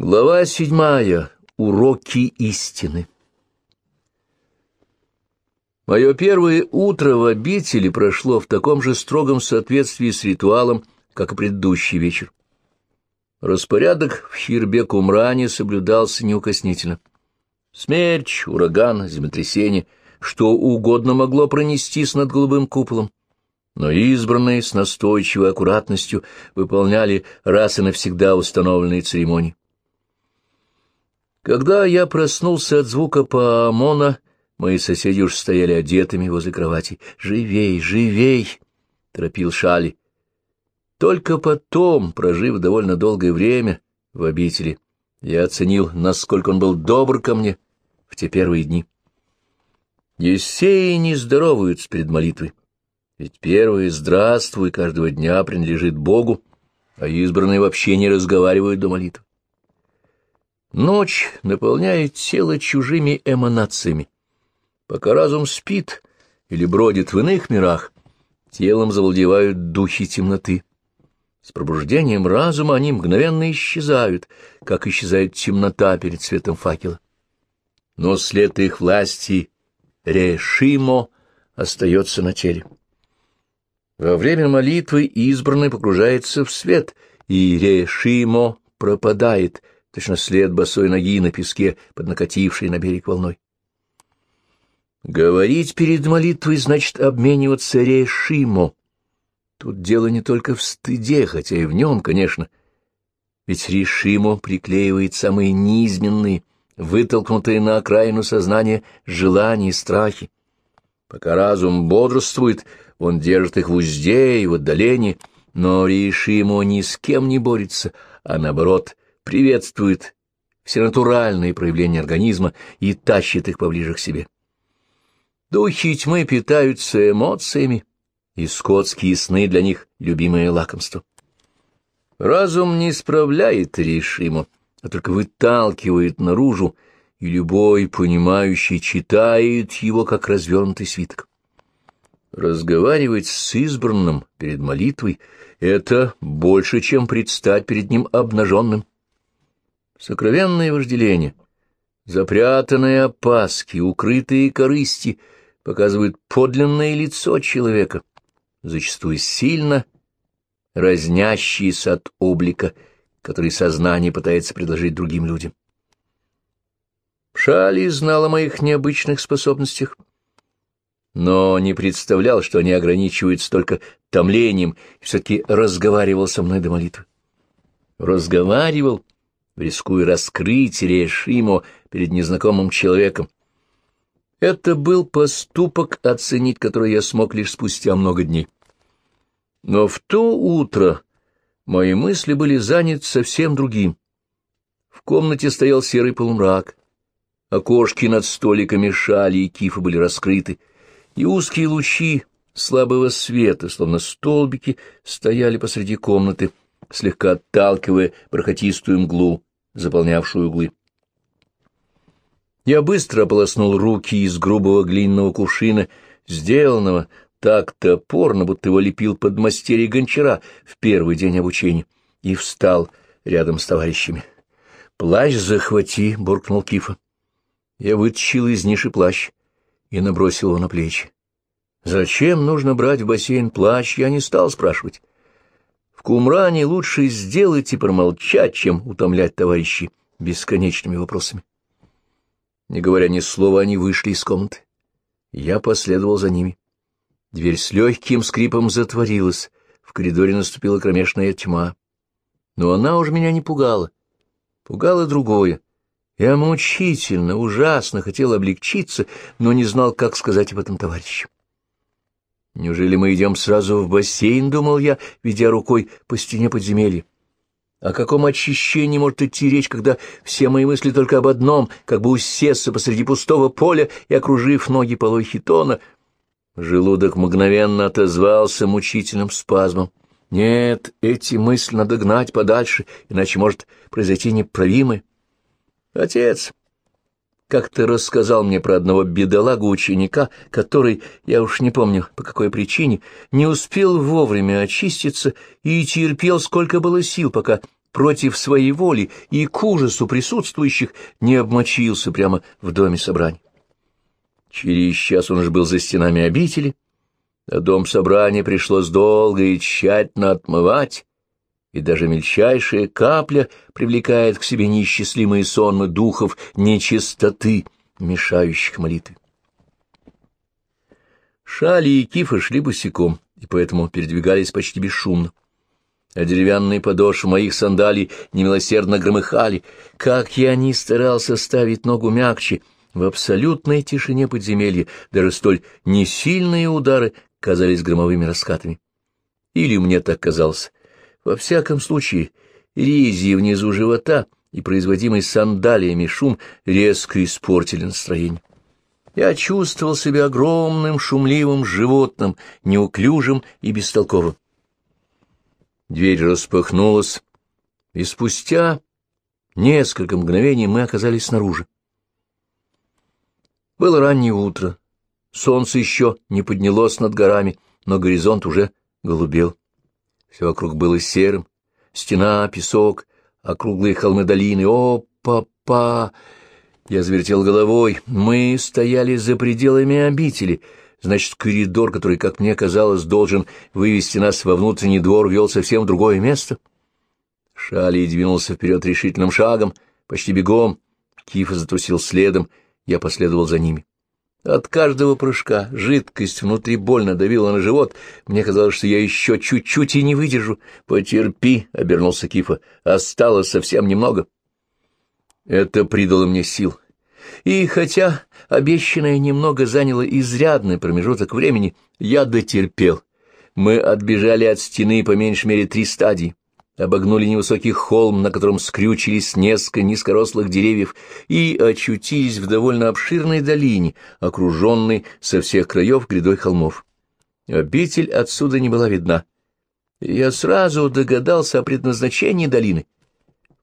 Глава седьмая. Уроки истины. Мое первое утро в обители прошло в таком же строгом соответствии с ритуалом, как и предыдущий вечер. Распорядок в Хирбек-Умране соблюдался неукоснительно. Смерч, ураган, землетрясение, что угодно могло пронестись над голубым куполом, но избранные с настойчивой аккуратностью выполняли раз и навсегда установленные церемонии. Когда я проснулся от звука паамона, мои соседи уж стояли одетыми возле кровати. «Живей, живей!» — торопил Шали. Только потом, прожив довольно долгое время в обители, я оценил, насколько он был добр ко мне в те первые дни. Есеи не здороваются перед молитвой, ведь первое «здравствуй» каждого дня принадлежит Богу, а избранные вообще не разговаривают до молитвы. Ночь наполняет тело чужими эманациями. Пока разум спит или бродит в иных мирах, телом завладевают духи темноты. С пробуждением разума они мгновенно исчезают, как исчезает темнота перед светом факела. Но след их власти решимо остается на теле. Во время молитвы избранный погружается в свет, и решимо пропадает — точно след босой ноги на песке, под накатившей на берег волной. Говорить перед молитвой значит обмениваться решимо. Тут дело не только в стыде, хотя и в нем, конечно. Ведь решимо приклеивает самые низменные, вытолкнутые на окраину сознания желания и страхи. Пока разум бодрствует, он держит их в узде и в отдалении, но решимо ни с кем не борется, а наоборот приветствует все натуральные проявления организма и тащит их поближе к себе. Духи тьмы питаются эмоциями, и скотские сны для них — любимое лакомство. Разум не справляет решимо, а только выталкивает наружу, и любой понимающий читает его, как развернутый свиток. Разговаривать с избранным перед молитвой — это больше, чем предстать перед ним обнаженным. Сокровенное вожделение, запрятанные опаски, укрытые корысти показывают подлинное лицо человека, зачастую сильно разнящиеся от облика, который сознание пытается предложить другим людям. Шали знал о моих необычных способностях, но не представлял, что они ограничиваются только томлением, и все-таки разговаривал со мной до молитвы. Разговаривал — рискуя раскрыть Решимо перед незнакомым человеком. Это был поступок, оценить который я смог лишь спустя много дней. Но в то утро мои мысли были заняты совсем другим. В комнате стоял серый полумрак, окошки над столиками шали и кифы были раскрыты, и узкие лучи слабого света, словно столбики, стояли посреди комнаты, слегка отталкивая бархатистую мглу заполнявшую углы. Я быстро ополоснул руки из грубого глиняного кувшина, сделанного так топорно, будто его лепил подмастерье гончара в первый день обучения, и встал рядом с товарищами. «Плащ захвати!» — буркнул Кифа. Я вытащил из ниши плащ и набросил его на плечи. Зачем нужно брать в бассейн плащ, я не стал спрашивать. Кумране лучше сделать и промолчать, чем утомлять товарищей бесконечными вопросами. Не говоря ни слова, они вышли из комнаты. Я последовал за ними. Дверь с легким скрипом затворилась, в коридоре наступила кромешная тьма. Но она уже меня не пугала. Пугало другое. Я мучительно, ужасно хотел облегчиться, но не знал, как сказать об этом товарищу. Неужели мы идем сразу в бассейн, думал я, ведя рукой по стене подземелья. О каком очищении может идти речь, когда все мои мысли только об одном, как бы усесться посреди пустого поля и, окружив ноги полой хитона, желудок мгновенно отозвался мучительным спазмом. Нет, эти мысли надо гнать подальше, иначе может произойти неправимое. Отец, как ты рассказал мне про одного бедолагу-ученика, который, я уж не помню по какой причине, не успел вовремя очиститься и терпел, сколько было сил, пока против своей воли и к ужасу присутствующих не обмочился прямо в доме собраний. Через час он уже был за стенами обители, а дом собрания пришлось долго и тщательно отмывать, и даже мельчайшая капля привлекает к себе неисчислимые сонмы духов нечистоты, мешающих молитве. Шали и кифы шли босиком, и поэтому передвигались почти бесшумно. А деревянные подошвы моих сандалий немилосердно громыхали. Как я ни старался ставить ногу мягче, в абсолютной тишине подземелья даже столь несильные удары казались громовыми раскатами. Или мне так казалось. Во всяком случае, рези внизу живота и производимый сандалиями шум резко испортили настроение. Я чувствовал себя огромным шумливым животным, неуклюжим и бестолковым. Дверь распахнулась, и спустя несколько мгновений мы оказались снаружи. Было раннее утро. Солнце еще не поднялось над горами, но горизонт уже голубел. Все вокруг было серым. Стена, песок, округлые холмы долины. О, папа! Я завертел головой. Мы стояли за пределами обители. Значит, коридор, который, как мне казалось, должен вывести нас во внутренний двор, вел совсем в другое место. Шали двинулся вперед решительным шагом, почти бегом. Кифа затрусил следом — я последовал за ними. От каждого прыжка жидкость внутри больно давила на живот. Мне казалось, что я еще чуть-чуть и не выдержу. «Потерпи», — обернулся Кифа, — «осталось совсем немного». Это придало мне сил. И хотя обещанное немного заняло изрядный промежуток времени, я дотерпел. Мы отбежали от стены по меньшей мере три стадии обогнули невысокий холм, на котором скрючились несколько низкорослых деревьев, и очутились в довольно обширной долине, окруженной со всех краев грядой холмов. Обитель отсюда не была видна. Я сразу догадался о предназначении долины.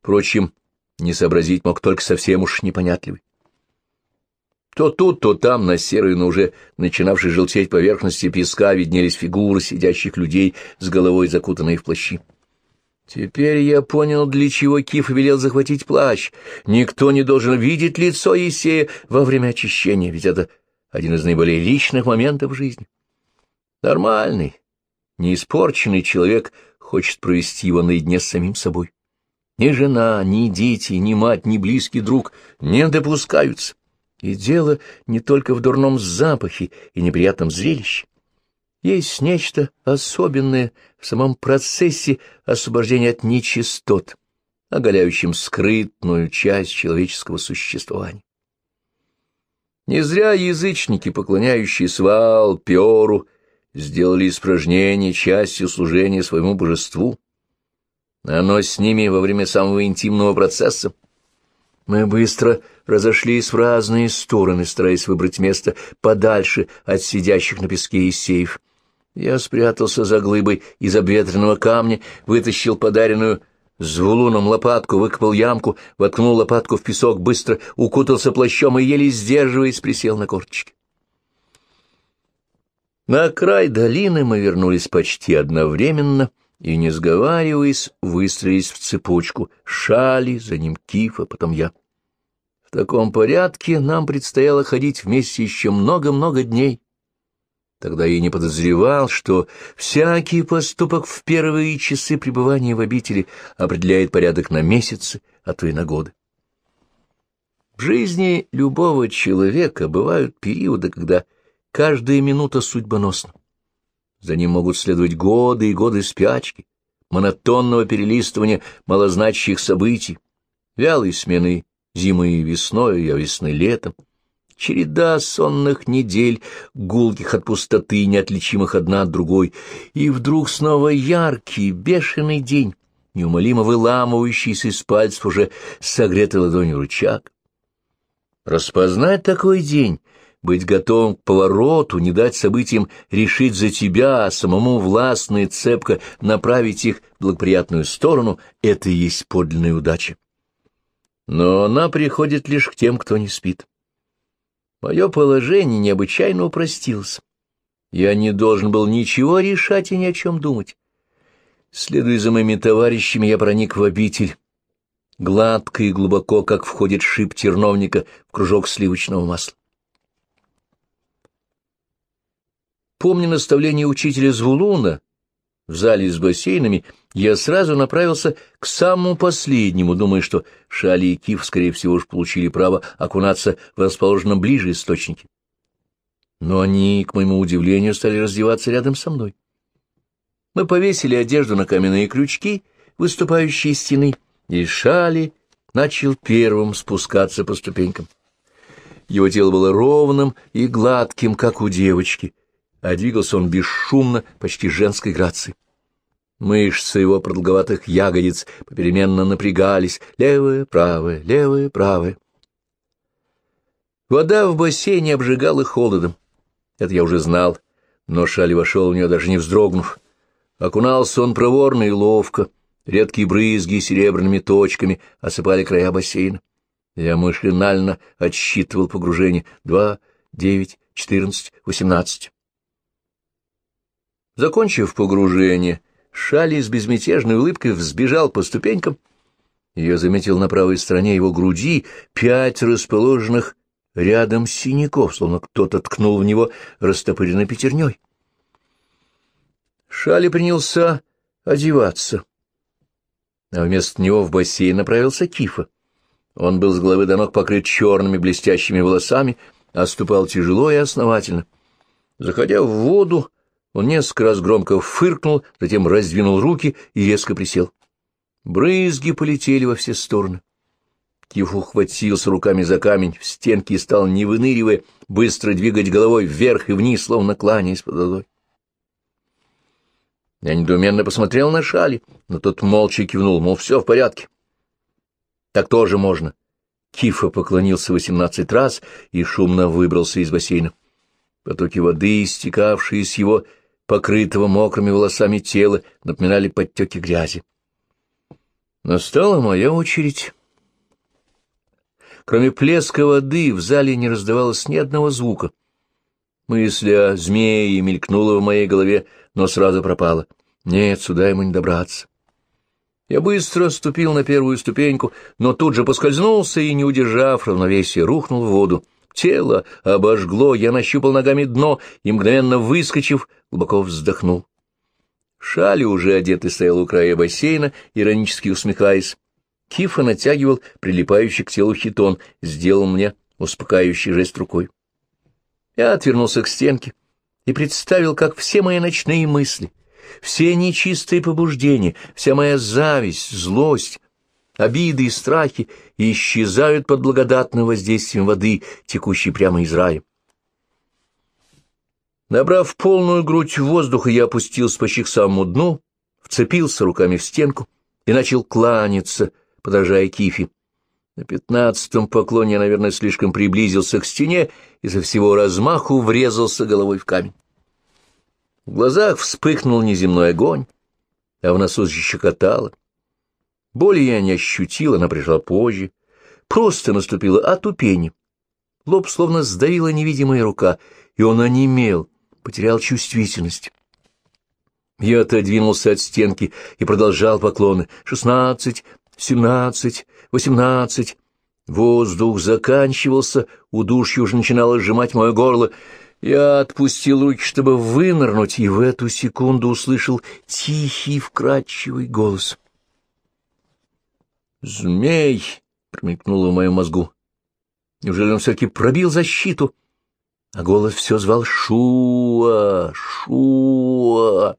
Впрочем, не сообразить мог только совсем уж непонятливый. То тут, то там, на серой, но уже начинавшей желтеть поверхности песка, виднелись фигуры сидящих людей с головой закутанные в плащи. Теперь я понял, для чего Киф велел захватить плащ. Никто не должен видеть лицо Есея во время очищения, ведь это один из наиболее личных моментов жизни. Нормальный, неиспорченный человек хочет провести его наедине с самим собой. Ни жена, ни дети, ни мать, ни близкий друг не допускаются. И дело не только в дурном запахе и неприятном зрелище. Есть нечто особенное в самом процессе освобождения от нечистот, оголяющем скрытную часть человеческого существования. Не зря язычники, поклоняющие свал, пиору, сделали испражнение частью служения своему божеству. Оно с ними во время самого интимного процесса. Мы быстро разошлись в разные стороны, стараясь выбрать место подальше от сидящих на песке Исеев. Я спрятался за глыбой из обветренного камня, вытащил подаренную звулуном лопатку, выкопал ямку, воткнул лопатку в песок, быстро укутался плащом и, еле сдерживаясь, присел на корточки. На край долины мы вернулись почти одновременно и, не сговариваясь, выстроились в цепочку. Шали, за ним Кифа, потом я. В таком порядке нам предстояло ходить вместе еще много-много дней. Тогда я не подозревал, что всякий поступок в первые часы пребывания в обители определяет порядок на месяцы, а то и на годы. В жизни любого человека бывают периоды, когда каждая минута судьбоносна. За ним могут следовать годы и годы спячки, монотонного перелистывания малозначащих событий, вялой смены зимы и весной, а весны летом, череда сонных недель, гулких от пустоты, неотличимых одна от другой, и вдруг снова яркий, бешеный день, неумолимо выламывающийся из пальцев уже согретой ладонью рычаг. Распознать такой день, быть готовым к повороту, не дать событиям решить за тебя, а самому властно и цепко направить их в благоприятную сторону — это и есть подлинная удача. Но она приходит лишь к тем, кто не спит. Мое положение необычайно упростилось. Я не должен был ничего решать и ни о чем думать. Следуя за моими товарищами, я проник в обитель, гладко и глубоко, как входит шип терновника в кружок сливочного масла. Помня наставление учителя Звулуна в зале с бассейнами, я сразу направился к самому последнему, думая, что Шали и Киф, скорее всего, уж получили право окунаться в расположенном ближе источнике. Но они, к моему удивлению, стали раздеваться рядом со мной. Мы повесили одежду на каменные крючки, выступающие из стены, и Шали начал первым спускаться по ступенькам. Его тело было ровным и гладким, как у девочки, а двигался он бесшумно, почти женской грацией. Мышцы его продолговатых ягодиц попеременно напрягались, левая, правая, левая, правая. Вода в бассейне обжигала холодом. Это я уже знал, но Шали вошел в нее, даже не вздрогнув. Окунался он проворно и ловко, редкие брызги серебряными точками осыпали края бассейна. Я машинально отсчитывал погружение. Два, девять, четырнадцать, восемнадцать. Закончив погружение, Шали с безмятежной улыбкой взбежал по ступенькам. Я заметил на правой стороне его груди пять расположенных рядом синяков, словно кто-то ткнул в него растопыренной пятерней. Шали принялся одеваться, а вместо него в бассейн направился Кифа. Он был с головы до ног покрыт черными блестящими волосами, а тяжело и основательно. Заходя в воду, он несколько раз громко фыркнул, затем раздвинул руки и резко присел. Брызги полетели во все стороны. Киф ухватился руками за камень в стенке и стал, не выныривая, быстро двигать головой вверх и вниз, словно кланяясь под водой. Я недоуменно посмотрел на Шали, но тот молча кивнул, мол, все в порядке. Так тоже можно. Кифа поклонился восемнадцать раз и шумно выбрался из бассейна. Потоки воды, истекавшие с его покрытого мокрыми волосами тела, напоминали подтеки грязи. Настала моя очередь. Кроме плеска воды в зале не раздавалось ни одного звука. Мысль о змее мелькнула в моей голове, но сразу пропала. Нет, сюда ему не добраться. Я быстро ступил на первую ступеньку, но тут же поскользнулся и, не удержав равновесия, рухнул в воду. Тело обожгло, я нащупал ногами дно и, мгновенно выскочив, глубоко вздохнул. Шали, уже одетый, стоял у края бассейна, иронически усмехаясь. Кифа натягивал прилипающий к телу хитон, сделал мне успокаивающий жест рукой. Я отвернулся к стенке и представил, как все мои ночные мысли — все нечистые побуждения, вся моя зависть, злость, обиды и страхи исчезают под благодатным воздействием воды, текущей прямо из рая. Набрав полную грудь воздуха, я опустился почти к самому дну, вцепился руками в стенку и начал кланяться, подражая кифи. На пятнадцатом поклоне я, наверное, слишком приблизился к стене и со всего размаху врезался головой в камень. В глазах вспыхнул неземной огонь, а в носу защекотало. Боли я не ощутил, она пришла позже. Просто наступило отупение. Лоб словно сдавила невидимая рука, и он онемел, потерял чувствительность. Я отодвинулся от стенки и продолжал поклоны. Шестнадцать, семнадцать, восемнадцать. Воздух заканчивался, удушье уже начинало сжимать мое горло — я отпустил руки, чтобы вынырнуть, и в эту секунду услышал тихий, вкрадчивый голос. «Змей!» — промелькнуло в моем мозгу. Неужели он все-таки пробил защиту? А голос все звал «Шуа! Шуа!»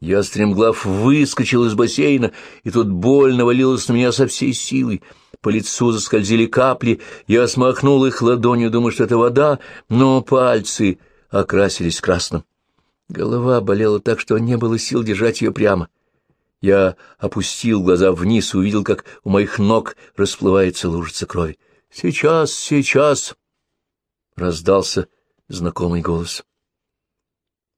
Я, стремглав, выскочил из бассейна, и тут боль навалилась на меня со всей силой — по лицу заскользили капли, я смахнул их ладонью, думая, что это вода, но пальцы окрасились красным. Голова болела так, что не было сил держать ее прямо. Я опустил глаза вниз и увидел, как у моих ног расплывается лужица крови. «Сейчас, сейчас!» — раздался знакомый голос.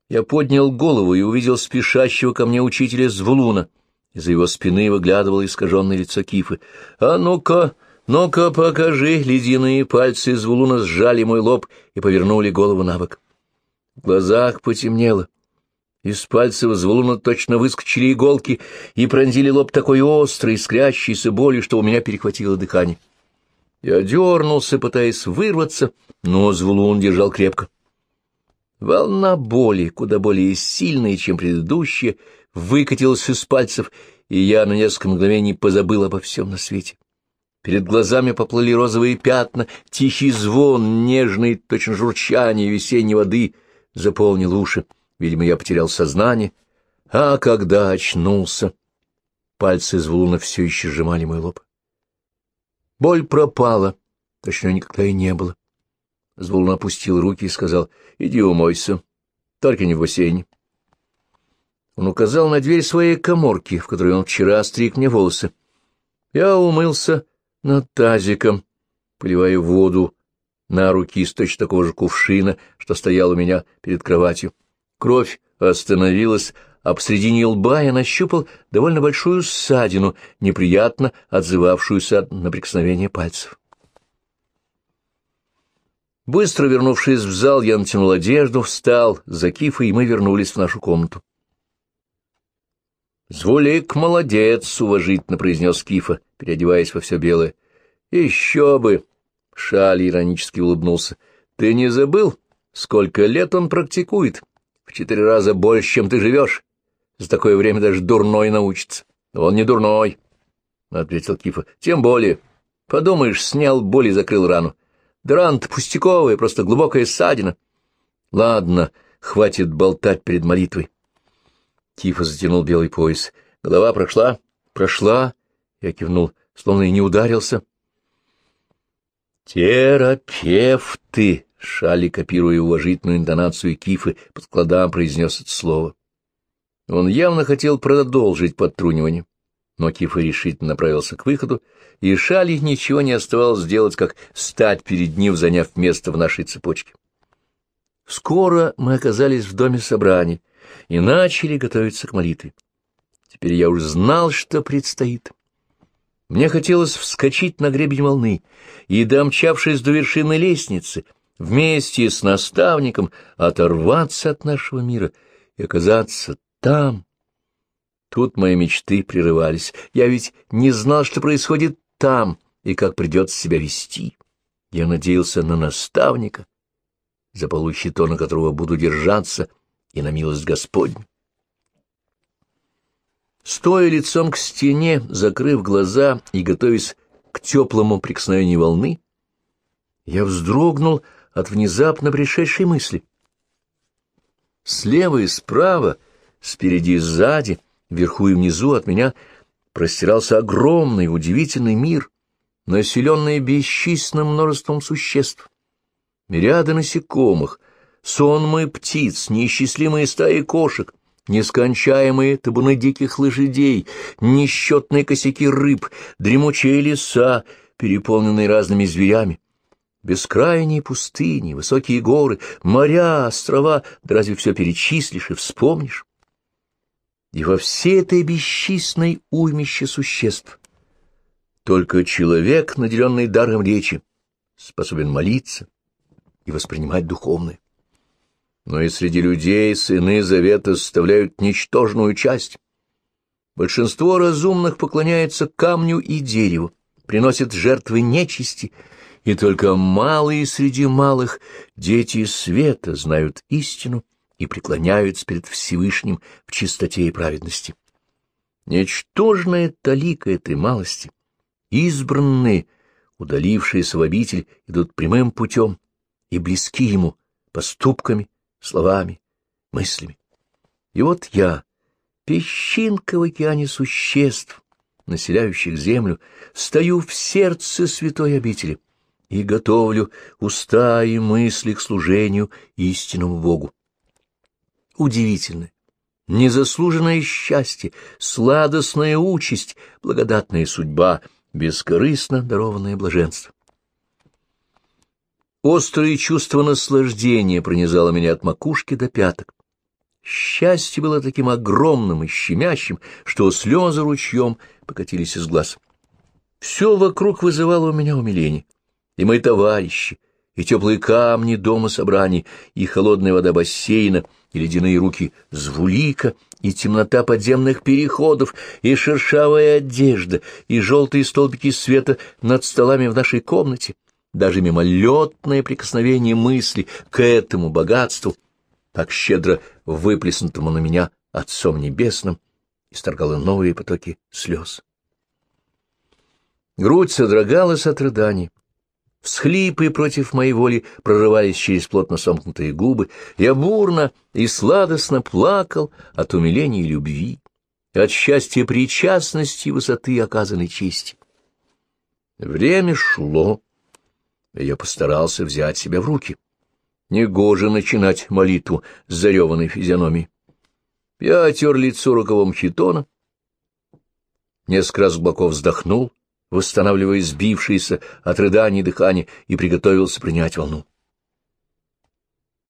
Я поднял голову и увидел спешащего ко мне учителя Звулуна — из-за его спины выглядывало искаженное лицо Кифы. «А ну-ка, ну-ка, покажи!» Ледяные пальцы из вулуна сжали мой лоб и повернули голову на бок. В глазах потемнело. Из пальцев Звулуна точно выскочили иголки и пронзили лоб такой острой, искрящейся болью, что у меня перехватило дыхание. Я дернулся, пытаясь вырваться, но Звулун держал крепко. Волна боли, куда более сильная, чем предыдущая, выкатилась из пальцев, и я на несколько мгновений позабыл обо всем на свете. Перед глазами поплыли розовые пятна, тихий звон, нежный, точно журчание весенней воды заполнил уши. Видимо, я потерял сознание. А когда очнулся, пальцы Звулуна все еще сжимали мой лоб. Боль пропала, точно никогда и не было. Звулун опустил руки и сказал, — Иди умойся, только не в бассейне. Он указал на дверь своей коморки, в которой он вчера стриг мне волосы. Я умылся над тазиком, поливая воду на руки из точно такого же кувшина, что стоял у меня перед кроватью. Кровь остановилась, а посредине лба я нащупал довольно большую ссадину, неприятно отзывавшуюся на прикосновение пальцев. Быстро вернувшись в зал, я натянул одежду, встал за кифой, и мы вернулись в нашу комнату. «Звулик молодец», — уважительно произнес Кифа, переодеваясь во все белое. «Еще бы!» — Шаль иронически улыбнулся. «Ты не забыл, сколько лет он практикует? В четыре раза больше, чем ты живешь. За такое время даже дурной научится». «Он не дурной», — ответил Кифа. «Тем более. Подумаешь, снял боль и закрыл рану. Дрант пустяковая, просто глубокая ссадина. Ладно, хватит болтать перед молитвой. Тифа затянул белый пояс. Голова прошла? Прошла. Я кивнул, словно и не ударился. Терапевты, Шали, копируя уважительную интонацию Кифы, под складам произнес это слово. Он явно хотел продолжить подтрунивание но Кифа решительно направился к выходу, и Шали ничего не оставалось сделать, как стать перед ним, заняв место в нашей цепочке. Скоро мы оказались в доме собраний и начали готовиться к молитве. Теперь я уже знал, что предстоит. Мне хотелось вскочить на гребень волны и, домчавшись до вершины лестницы, вместе с наставником оторваться от нашего мира и оказаться там, Тут мои мечты прерывались. Я ведь не знал, что происходит там и как придется себя вести. Я надеялся на наставника, заполучить то, на которого буду держаться, и на милость Господню. Стоя лицом к стене, закрыв глаза и готовясь к теплому прикосновению волны, я вздрогнул от внезапно пришедшей мысли. Слева и справа, спереди и сзади — Вверху и внизу от меня простирался огромный, удивительный мир, населенный бесчисленным множеством существ. Мириады насекомых, сонмы птиц, неисчислимые стаи кошек, нескончаемые табуны диких лошадей, несчетные косяки рыб, дремучие леса, переполненные разными зверями. Бескрайние пустыни, высокие горы, моря, острова, да разве все перечислишь и вспомнишь? и во всей этой бесчисленной уймище существ. Только человек, наделенный даром речи, способен молиться и воспринимать духовное. Но и среди людей сыны завета составляют ничтожную часть. Большинство разумных поклоняется камню и дереву, приносят жертвы нечисти, и только малые среди малых дети света знают истину и преклоняются перед Всевышним в чистоте и праведности. Ничтожная талика этой малости, избранные, удалившиеся в обитель, идут прямым путем и близки ему поступками, словами, мыслями. И вот я, песчинка в океане существ, населяющих землю, стою в сердце святой обители и готовлю уста и мысли к служению истинному Богу удивительное, незаслуженное счастье, сладостная участь, благодатная судьба, бескорыстно дарованное блаженство. Острое чувство наслаждения пронизало меня от макушки до пяток. Счастье было таким огромным и щемящим, что слезы ручьем покатились из глаз. Все вокруг вызывало у меня умиление, и мои товарищи, и теплые камни дома собраний, и холодная вода бассейна, и ледяные руки звулика, и темнота подземных переходов, и шершавая одежда, и желтые столбики света над столами в нашей комнате, даже мимолетное прикосновение мысли к этому богатству, так щедро выплеснутому на меня Отцом Небесным, исторгало новые потоки слез. Грудь содрогалась от рыданий. Всхлипы против моей воли прорывались через плотно сомкнутые губы. Я бурно и сладостно плакал от умиления и любви, от счастья причастности и высоты оказанной чести. Время шло, я постарался взять себя в руки. Негоже начинать молитву с зареванной физиономией. Я отер лицо рукавом хитона, несколько раз глубоко вздохнул, восстанавливая сбившееся от рыданий дыхание, и приготовился принять волну.